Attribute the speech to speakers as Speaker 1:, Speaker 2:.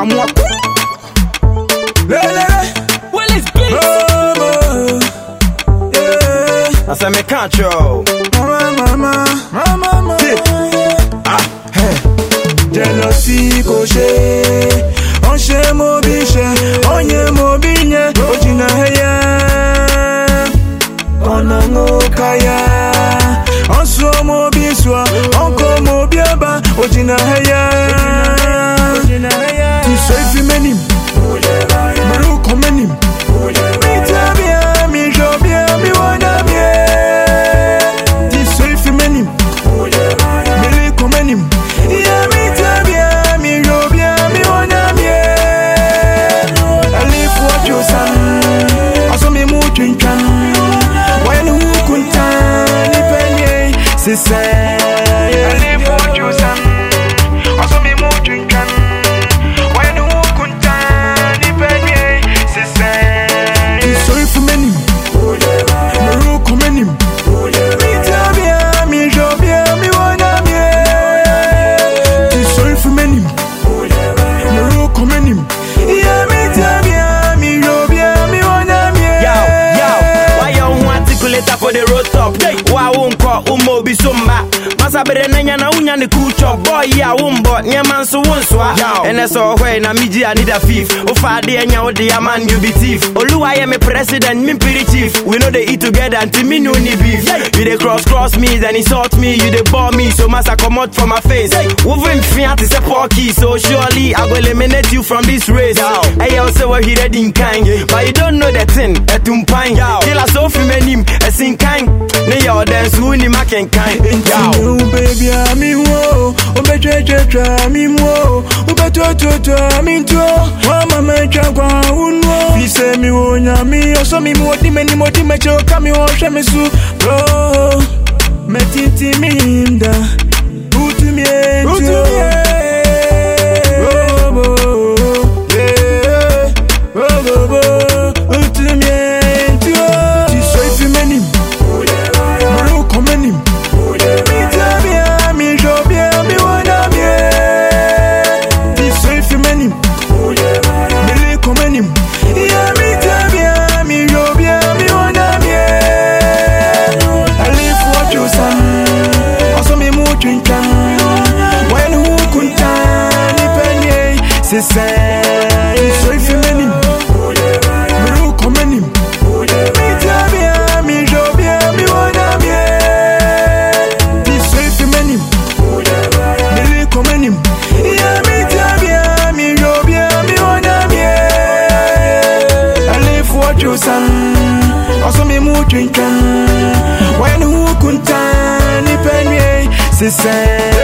Speaker 1: I'm what? Lele,
Speaker 2: Well, it's big.
Speaker 1: mama, yeah.
Speaker 3: I say me control.
Speaker 1: Mama, mama, mama, mama, yeah. Ah, hey. Jealousy kò ṣe, ó ṣe mo bí ṣe, ó yẹ mo bí yẹn, ó jìnnà ẹyẹ. Ọ̀nà ń kàyà, ó sọ mo bí sọ, ó kọ mo bí ẹ̀bà, ó jìnnà ẹyẹ. Sise
Speaker 3: Why won't call umo be sumba? Masa bere nanya na unya ni kucho boy ya wumbo nyama nso. And that's all when na miji I need a thief. O fa de nya o de a man you be thief. Oluwa ye me president, me pretty chief. We know they eat together until me no need beef. You dey cross cross me then insult me, you dey bore me so come out from my face. Woven fiat is a porky, so surely I go eliminate you from this race. Say what he read in kind, but you don't know the thing. Etumpine, killer so femenim, a sin kind. Ne yo dance who ma kenkan
Speaker 1: Yo baby ami wo Obe chwe chwe chwe ami wo Obe to to to ami to Wa mama cha kwa unwo Fise mi wo nyami Oso mi mo di me ni mo di me choka mi wo shwe mi su Bro Metiti mi imda Ti so ifi menim. Maro komenim. Mi tabia, mi jobia, mi wana mie. Ti so ifi menim. Mili komenim. Ya mi tabia, mi jobia, mi wana mie. Alifu wa chosan. Aso mi mu chinkan. Wen hu kuntan. Ni penye. Sise.